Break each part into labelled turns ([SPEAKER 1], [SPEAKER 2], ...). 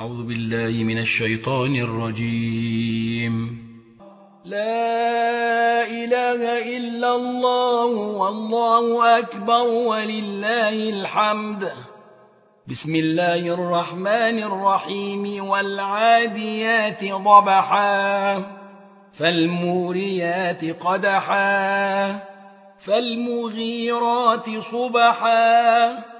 [SPEAKER 1] أعوذ بالله من الشيطان الرجيم.
[SPEAKER 2] لا إله إلا الله والله أكبر ولله الحمد. بسم الله الرحمن الرحيم والعاديات ضبحا فالموريات قدحا فالمغيرات صبحا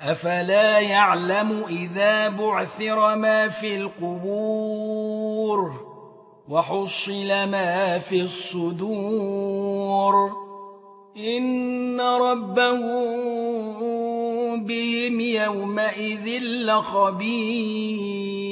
[SPEAKER 2] أفلا يعلم إذا بعثر ما في القبور وحصل ما في الصدور إن ربه بهم يومئذ لخبير